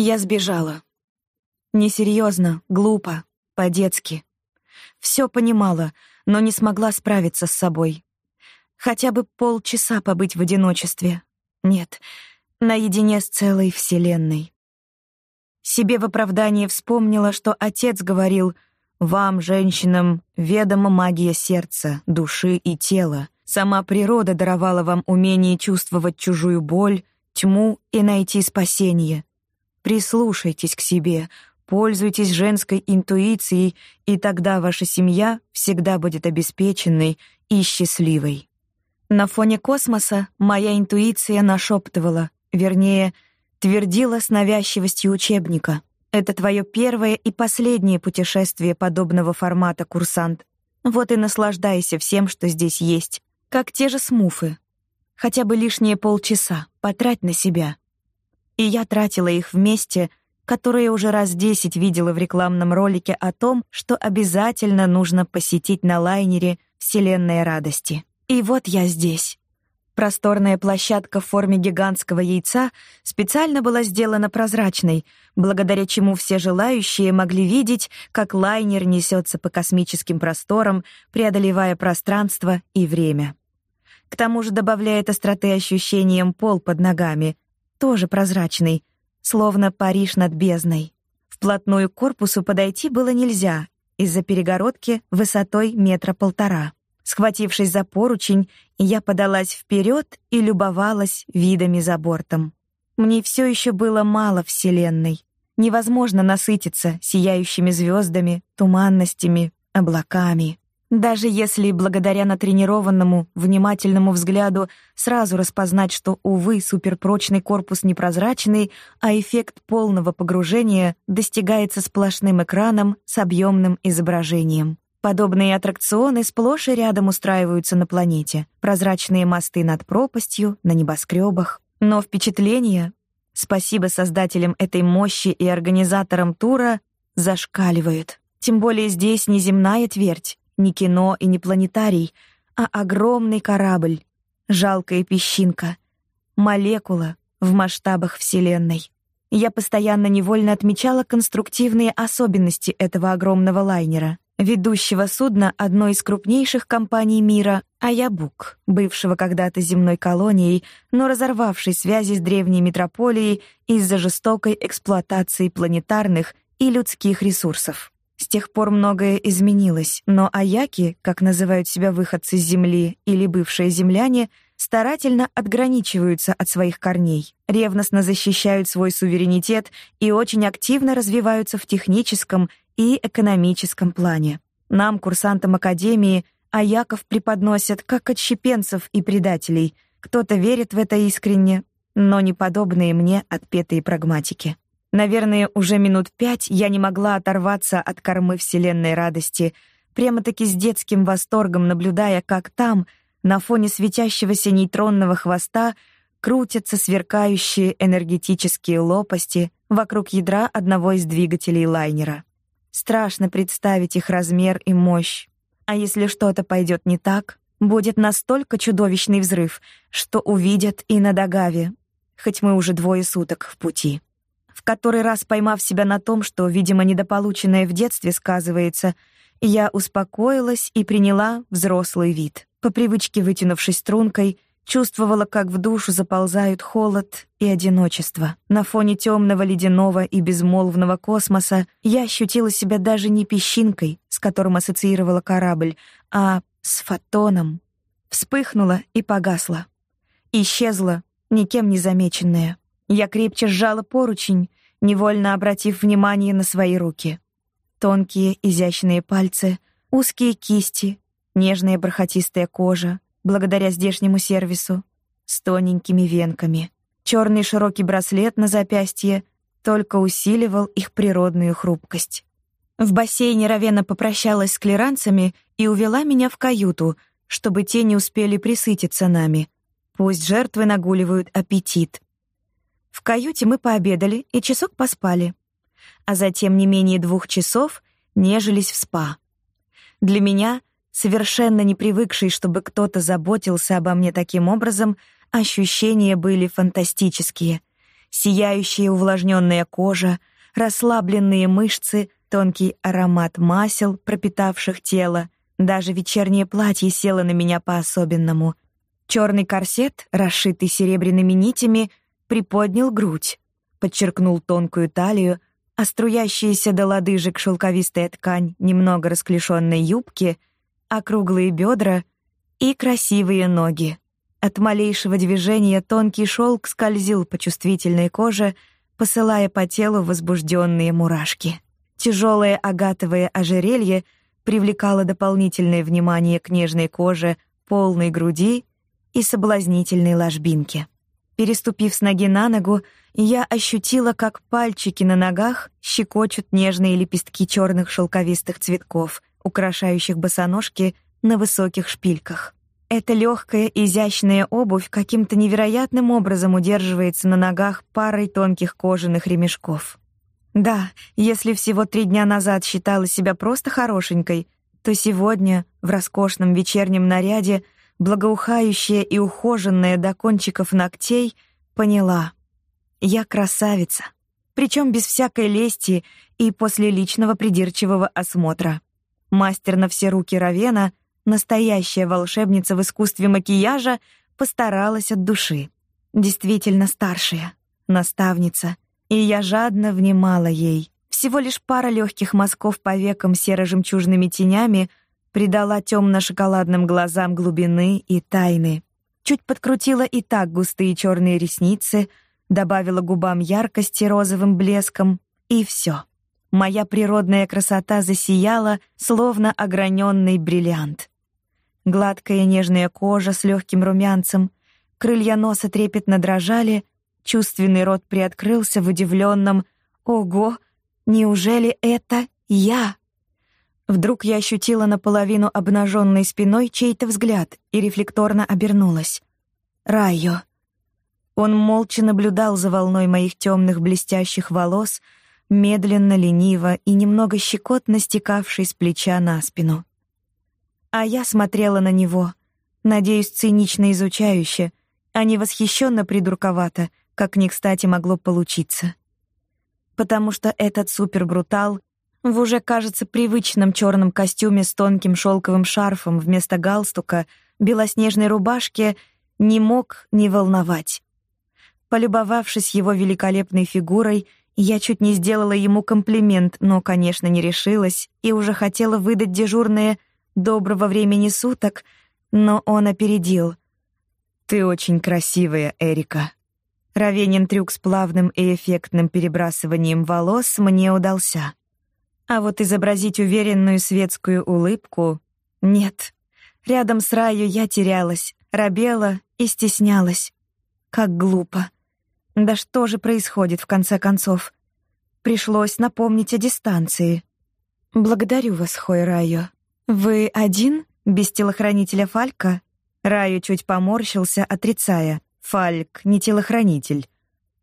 Я сбежала. Несерьезно, глупо, по-детски. Все понимала, но не смогла справиться с собой. Хотя бы полчаса побыть в одиночестве. Нет, наедине с целой вселенной. Себе в оправдание вспомнила, что отец говорил «Вам, женщинам, ведома магия сердца, души и тела. Сама природа даровала вам умение чувствовать чужую боль, тьму и найти спасение. Прислушайтесь к себе, пользуйтесь женской интуицией, и тогда ваша семья всегда будет обеспеченной и счастливой». На фоне космоса моя интуиция нашептывала, вернее, твердила с навязчивостью учебника. Это твое первое и последнее путешествие подобного формата, курсант. Вот и наслаждайся всем, что здесь есть. Как те же смуфы. Хотя бы лишние полчаса потрать на себя. И я тратила их вместе, которые уже раз десять видела в рекламном ролике о том, что обязательно нужно посетить на лайнере «Вселенная радости». И вот я здесь. Просторная площадка в форме гигантского яйца специально была сделана прозрачной, благодаря чему все желающие могли видеть, как лайнер несется по космическим просторам, преодолевая пространство и время. К тому же добавляет остроты ощущением пол под ногами, тоже прозрачный, словно Париж над бездной. Вплотную к корпусу подойти было нельзя из-за перегородки высотой метра полтора. Схватившись за поручень, я подалась вперед и любовалась видами за бортом. Мне все еще было мало Вселенной. Невозможно насытиться сияющими звездами, туманностями, облаками. Даже если благодаря натренированному, внимательному взгляду сразу распознать, что, увы, суперпрочный корпус непрозрачный, а эффект полного погружения достигается сплошным экраном с объемным изображением. Подобные аттракционы сплошь и рядом устраиваются на планете. Прозрачные мосты над пропастью, на небоскребах. Но впечатления, спасибо создателям этой мощи и организаторам тура, зашкаливают. Тем более здесь не земная твердь, не кино и не планетарий, а огромный корабль, жалкая песчинка, молекула в масштабах Вселенной. Я постоянно невольно отмечала конструктивные особенности этого огромного лайнера ведущего судна одной из крупнейших компаний мира, Аябук, бывшего когда-то земной колонией, но разорвавшей связи с древней метрополией из-за жестокой эксплуатации планетарных и людских ресурсов. С тех пор многое изменилось, но аяки, как называют себя выходцы с Земли или бывшие земляне, старательно отграничиваются от своих корней, ревностно защищают свой суверенитет и очень активно развиваются в техническом и экономическом плане. Нам, курсантам Академии, аяков преподносят как отщепенцев и предателей. Кто-то верит в это искренне, но не подобные мне отпетые прагматики. Наверное, уже минут пять я не могла оторваться от кормы вселенной радости, прямо-таки с детским восторгом наблюдая, как там, на фоне светящегося нейтронного хвоста, крутятся сверкающие энергетические лопасти вокруг ядра одного из двигателей лайнера. Страшно представить их размер и мощь. А если что-то пойдет не так, будет настолько чудовищный взрыв, что увидят и на Дагаве, хоть мы уже двое суток в пути. Который раз поймав себя на том, что, видимо, недополученное в детстве сказывается, я успокоилась и приняла взрослый вид. По привычке вытянувшись стрункой, Чувствовала, как в душу заползают холод и одиночество. На фоне темного ледяного и безмолвного космоса я ощутила себя даже не песчинкой, с которым ассоциировала корабль, а с фотоном. Вспыхнула и погасла. Исчезла, никем не замеченная. Я крепче сжала поручень, невольно обратив внимание на свои руки. Тонкие, изящные пальцы, узкие кисти, нежная бархатистая кожа, благодаря здешнему сервису, с тоненькими венками. Черный широкий браслет на запястье только усиливал их природную хрупкость. В бассейне Равена попрощалась с клиранцами и увела меня в каюту, чтобы те не успели присытиться нами. Пусть жертвы нагуливают аппетит. В каюте мы пообедали и часок поспали, а затем не менее двух часов нежились в спа. Для меня совершенно не привыкший, чтобы кто-то заботился обо мне таким образом, ощущения были фантастические. сияющая увлажненная кожа, расслабленные мышцы, тонкий аромат масел, пропитавших тело. Даже вечернее платье село на меня по-особенному. Черный корсет, расшитый серебряными нитями, приподнял грудь, подчеркнул тонкую талию, а струящаяся до лодыжек шелковистая ткань немного расклешенной юбки, округлые бедра и красивые ноги. От малейшего движения тонкий шелк скользил по чувствительной коже, посылая по телу возбужденные мурашки. Тяжелое агатовое ожерелье привлекало дополнительное внимание к нежной коже, полной груди и соблазнительной ложбинке. Переступив с ноги на ногу, я ощутила, как пальчики на ногах щекочут нежные лепестки черных шелковистых цветков, украшающих босоножки на высоких шпильках. Эта легкая, изящная обувь каким-то невероятным образом удерживается на ногах парой тонких кожаных ремешков. Да, если всего три дня назад считала себя просто хорошенькой, то сегодня, в роскошном вечернем наряде, благоухающая и ухоженная до кончиков ногтей, поняла — я красавица, причем без всякой лести и после личного придирчивого осмотра. Мастер на все руки Равена — Настоящая волшебница в искусстве макияжа постаралась от души. Действительно старшая, наставница, и я жадно внимала ей. Всего лишь пара легких мазков по векам серо-жемчужными тенями придала темно-шоколадным глазам глубины и тайны. Чуть подкрутила и так густые черные ресницы, добавила губам яркости розовым блеском, и все. Моя природная красота засияла, словно ограненный бриллиант. Гладкая нежная кожа с легким румянцем, крылья носа трепетно дрожали, чувственный рот приоткрылся в удивленном «Ого! Неужели это я?» Вдруг я ощутила наполовину обнаженной спиной чей-то взгляд и рефлекторно обернулась. Райо. Он молча наблюдал за волной моих темных блестящих волос, медленно, лениво и немного щекотно стекавшей с плеча на спину. А я смотрела на него, надеюсь, цинично изучающе, а не восхищенно придурковато, как не кстати могло получиться. Потому что этот супербрутал в уже, кажется, привычном черном костюме с тонким шелковым шарфом вместо галстука, белоснежной рубашке не мог не волновать. Полюбовавшись его великолепной фигурой, я чуть не сделала ему комплимент, но, конечно, не решилась и уже хотела выдать дежурное доброго времени суток, но он опередил. «Ты очень красивая, Эрика». Равенин трюк с плавным и эффектным перебрасыванием волос мне удался. А вот изобразить уверенную светскую улыбку — нет. Рядом с Раю я терялась, робела и стеснялась. Как глупо. Да что же происходит в конце концов? Пришлось напомнить о дистанции. «Благодарю вас, Хой Райо», «Вы один? Без телохранителя Фалька?» Раю чуть поморщился, отрицая. «Фальк не телохранитель.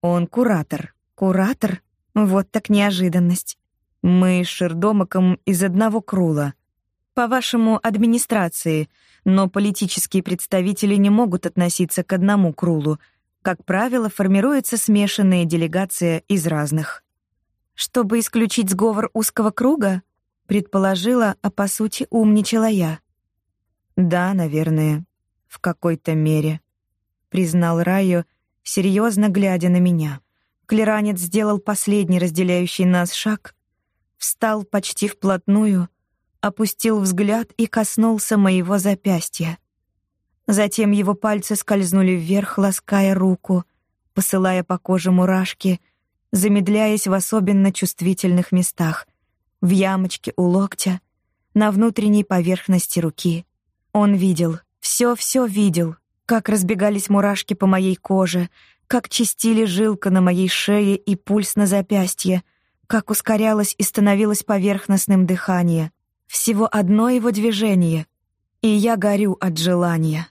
Он куратор». «Куратор? Вот так неожиданность. Мы с Шердомаком из одного крула. По-вашему, администрации, но политические представители не могут относиться к одному крулу. Как правило, формируется смешанная делегация из разных. Чтобы исключить сговор узкого круга, предположила, а по сути умничала я. Да, наверное, в какой-то мере, признал Райо, серьезно глядя на меня. Клеранец сделал последний разделяющий нас шаг, встал почти вплотную, опустил взгляд и коснулся моего запястья. Затем его пальцы скользнули вверх, лаская руку, посылая по коже мурашки, замедляясь в особенно чувствительных местах, в ямочке у локтя, на внутренней поверхности руки. Он видел, все-все видел, как разбегались мурашки по моей коже, как чистили жилка на моей шее и пульс на запястье, как ускорялось и становилось поверхностным дыхание. Всего одно его движение, и я горю от желания.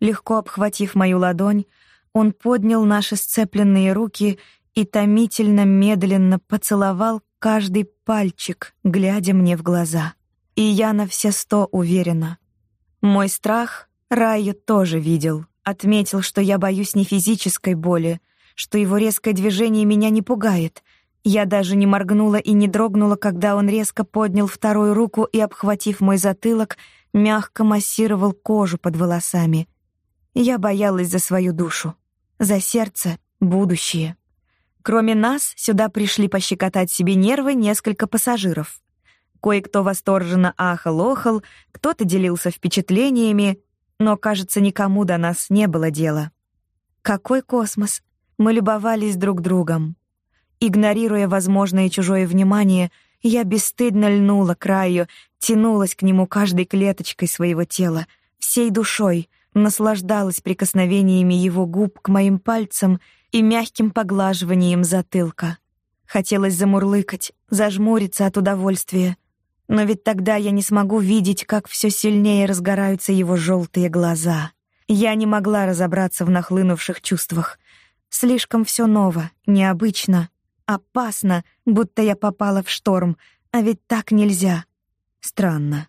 Легко обхватив мою ладонь, он поднял наши сцепленные руки и томительно медленно поцеловал каждый пальчик, глядя мне в глаза. И я на все сто уверена. Мой страх Райо тоже видел. Отметил, что я боюсь не физической боли, что его резкое движение меня не пугает. Я даже не моргнула и не дрогнула, когда он резко поднял вторую руку и, обхватив мой затылок, мягко массировал кожу под волосами. Я боялась за свою душу, за сердце, будущее. Кроме нас, сюда пришли пощекотать себе нервы несколько пассажиров. Кое-кто восторженно ахал-охал, кто-то делился впечатлениями, но, кажется, никому до нас не было дела. Какой космос! Мы любовались друг другом. Игнорируя возможное чужое внимание, я бесстыдно льнула к краю, тянулась к нему каждой клеточкой своего тела, всей душой, наслаждалась прикосновениями его губ к моим пальцам и мягким поглаживанием затылка. Хотелось замурлыкать, зажмуриться от удовольствия, но ведь тогда я не смогу видеть, как все сильнее разгораются его желтые глаза. Я не могла разобраться в нахлынувших чувствах. Слишком все ново, необычно, опасно, будто я попала в шторм, а ведь так нельзя. Странно.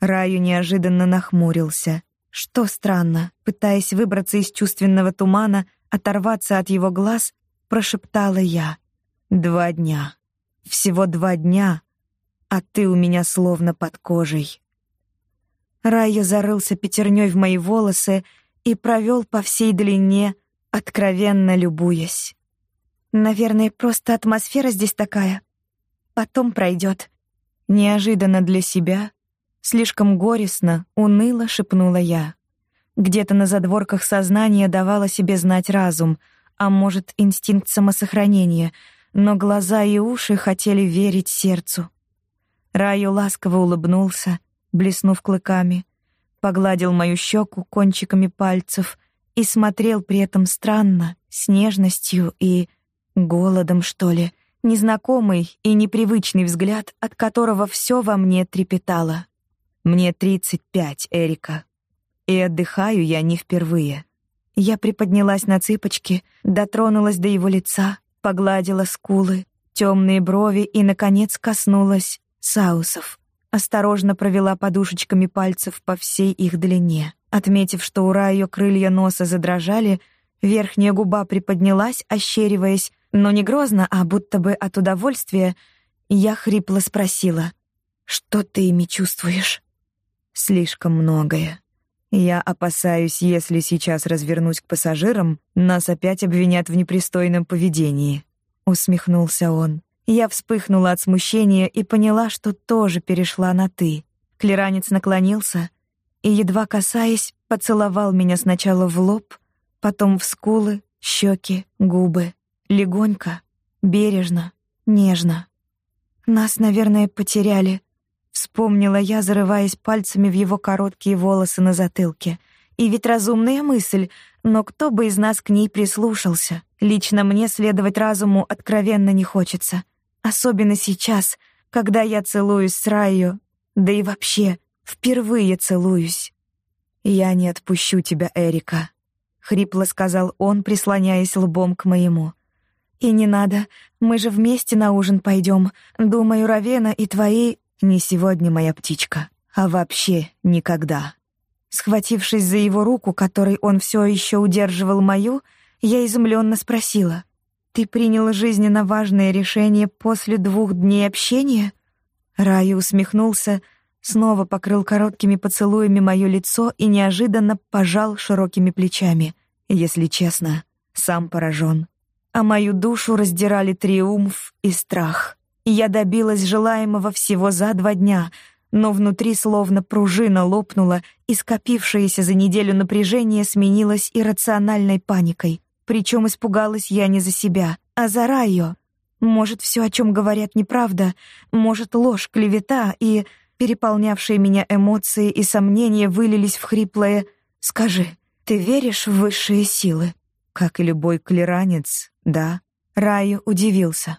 Раю неожиданно нахмурился. Что странно, пытаясь выбраться из чувственного тумана, оторваться от его глаз, прошептала я. Два дня. Всего два дня, а ты у меня словно под кожей. Райя зарылся пятерней в мои волосы и провел по всей длине, откровенно любуясь. Наверное, просто атмосфера здесь такая. Потом пройдет. Неожиданно для себя, слишком горестно, уныло шепнула я. Где-то на задворках сознания давала себе знать разум, а может, инстинкт самосохранения, но глаза и уши хотели верить сердцу. Раю ласково улыбнулся, блеснув клыками, погладил мою щеку кончиками пальцев и смотрел при этом странно, с нежностью и голодом, что ли, незнакомый и непривычный взгляд, от которого все во мне трепетало. Мне тридцать пять, Эрика, и отдыхаю я не впервые. Я приподнялась на цыпочки, дотронулась до его лица, погладила скулы, темные брови и наконец коснулась Саусов. Осторожно провела подушечками пальцев по всей их длине. Отметив, что у Райо крылья носа задрожали, верхняя губа приподнялась, ощериваясь, но не грозно, а будто бы от удовольствия, я хрипло спросила: "Что ты ими чувствуешь?" "Слишком многое. Я опасаюсь, если сейчас развернусь к пассажирам, нас опять обвинят в непристойном поведении", усмехнулся он. Я вспыхнула от смущения и поняла, что тоже перешла на «ты». Клеранец наклонился и, едва касаясь, поцеловал меня сначала в лоб, потом в скулы, щеки, губы. Легонько, бережно, нежно. «Нас, наверное, потеряли», — вспомнила я, зарываясь пальцами в его короткие волосы на затылке. И ведь разумная мысль, но кто бы из нас к ней прислушался? Лично мне следовать разуму откровенно не хочется. Особенно сейчас, когда я целуюсь с Райо, да и вообще, впервые целуюсь. «Я не отпущу тебя, Эрика», — хрипло сказал он, прислоняясь лбом к моему. «И не надо, мы же вместе на ужин пойдем. Думаю, Равена и твои...» «Не сегодня, моя птичка, а вообще никогда». Схватившись за его руку, которой он все еще удерживал мою, я изумленно спросила. Ты принял жизненно важное решение после двух дней общения? Рай усмехнулся, снова покрыл короткими поцелуями моё лицо и неожиданно пожал широкими плечами. Если честно, сам поражен. А мою душу раздирали триумф и страх. Я добилась желаемого всего за два дня, но внутри словно пружина лопнула, и скопившееся за неделю напряжение сменилось иррациональной паникой. Причем испугалась я не за себя, а за Райо. Может, все, о чем говорят, неправда, может, ложь, клевета, и переполнявшие меня эмоции и сомнения вылились в хриплое «Скажи, ты веришь в высшие силы?» Как и любой клеранец, да. Райо удивился.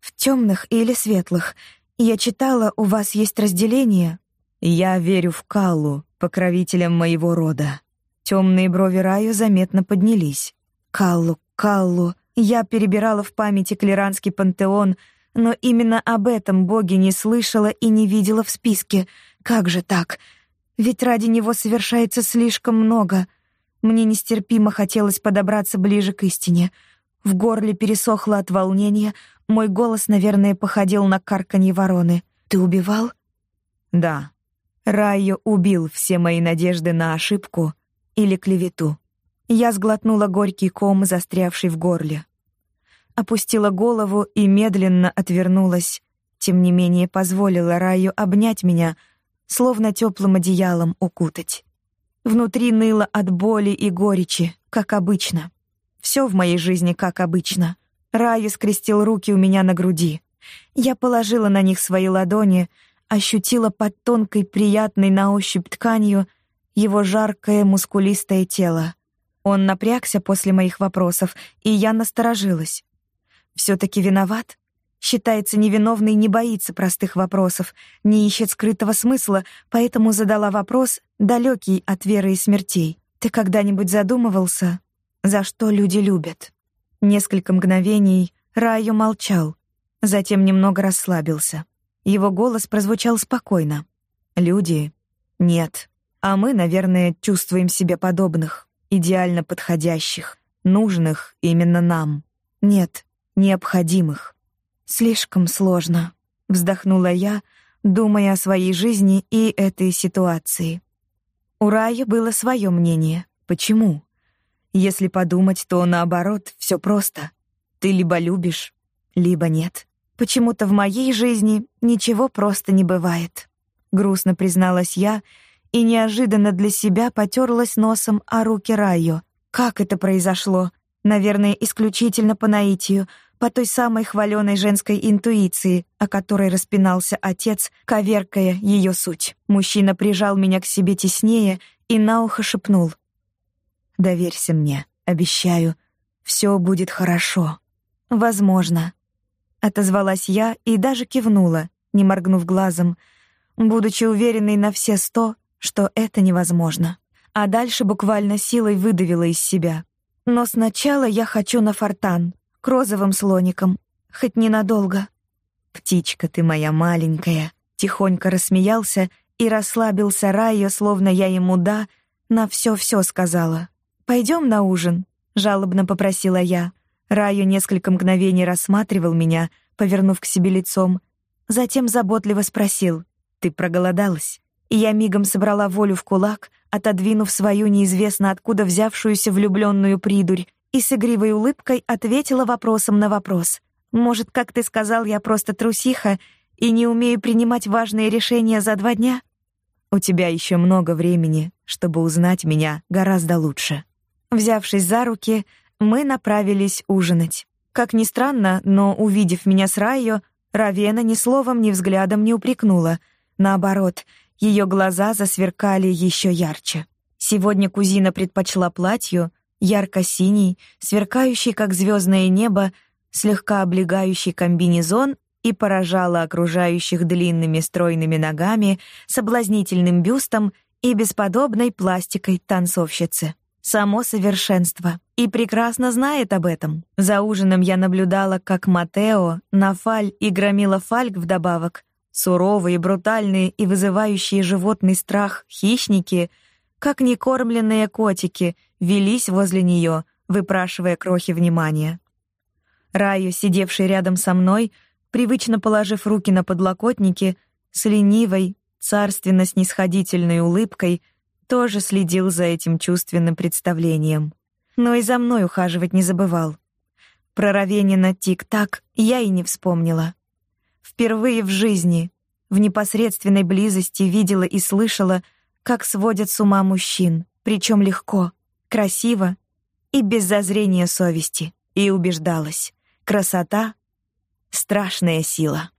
«В темных или светлых? Я читала, у вас есть разделение». «Я верю в Каллу, покровителям моего рода». Темные брови Раю заметно поднялись. Каллу, Каллу. Я перебирала в памяти клеранский пантеон, но именно об этом боги не слышала и не видела в списке. Как же так? Ведь ради него совершается слишком много. Мне нестерпимо хотелось подобраться ближе к истине. В горле пересохло от волнения, мой голос, наверное, походил на карканье вороны. «Ты убивал?» «Да». Райо убил все мои надежды на ошибку или клевету. Я сглотнула горький ком, застрявший в горле. Опустила голову и медленно отвернулась, тем не менее позволила Раю обнять меня, словно теплым одеялом укутать. Внутри ныло от боли и горечи, как обычно. Все в моей жизни как обычно. Раю скрестил руки у меня на груди. Я положила на них свои ладони, ощутила под тонкой, приятной на ощупь тканью его жаркое, мускулистое тело. Он напрягся после моих вопросов, и я насторожилась. все таки виноват? Считается невиновной, не боится простых вопросов, не ищет скрытого смысла, поэтому задала вопрос, далекий от веры и смертей. «Ты когда-нибудь задумывался, за что люди любят. Несколько мгновений Райо молчал, затем немного расслабился. Его голос прозвучал спокойно. Люди нет, а мы, наверное, чувствуем себе подобных, идеально подходящих, нужных именно нам. Нет, необходимых. Слишком сложно, вздохнула я, думая о своей жизни и этой ситуации. У Рая было свое мнение. Почему? Если подумать, то наоборот, все просто. Ты либо любишь, либо нет. Почему-то в моей жизни ничего просто не бывает. Грустно призналась я и неожиданно для себя потерлась носом о руки Райо. Как это произошло? Наверное, исключительно по наитию, по той самой хваленой женской интуиции, о которой распинался отец, коверкая ее суть. Мужчина прижал меня к себе теснее и на ухо шепнул: Доверься мне, обещаю, все будет хорошо. Возможно, отозвалась я и даже кивнула, не моргнув глазом, будучи уверенной на все сто, что это невозможно. А дальше буквально силой выдавила из себя. Но сначала я хочу на фортан, к розовым слоникам, хоть ненадолго. Птичка ты моя маленькая, тихонько рассмеялся и расслабился Райо, словно я ему да на все-все сказала. Пойдем на ужин, жалобно попросила я. Раю несколько мгновений рассматривал меня, повернув к себе лицом, затем заботливо спросил: "Ты проголодалась?" И я мигом собрала волю в кулак, отодвинув свою неизвестно откуда взявшуюся влюбленную придурь, и с игривой улыбкой ответила вопросом на вопрос. Может, как ты сказал, я просто трусиха и не умею принимать важные решения за два дня? У тебя еще много времени, чтобы узнать меня гораздо лучше. Взявшись за руки, мы направились ужинать. Как ни странно, но увидев меня с Райо, Равена ни словом, ни взглядом не упрекнула. Наоборот, ее глаза засверкали еще ярче. Сегодня кузина предпочла платью, ярко-синий, сверкающий как звездное небо, слегка облегающий комбинезон и поражала окружающих длинными стройными ногами, соблазнительным бюстом и бесподобной пластикой танцовщицы. Само совершенство, и прекрасно знает об этом. За ужином я наблюдала, как Матео, Нафаль и Громила Фальк вдобавок, суровые, брутальные и вызывающие животный страх хищники, как некормленные котики, велись возле нее, выпрашивая крохи внимания. Раю, сидевший рядом со мной, привычно положив руки на подлокотники, с ленивой, царственно-снисходительной улыбкой — тоже следил за этим чувственным представлением. Но и за мной ухаживать не забывал. Про Равенина тик-так я и не вспомнила. Впервые в жизни, в непосредственной близости видела и слышала, как сводят с ума мужчин, причем легко, красиво и без зазрения совести, и убеждалась: красота страшная сила.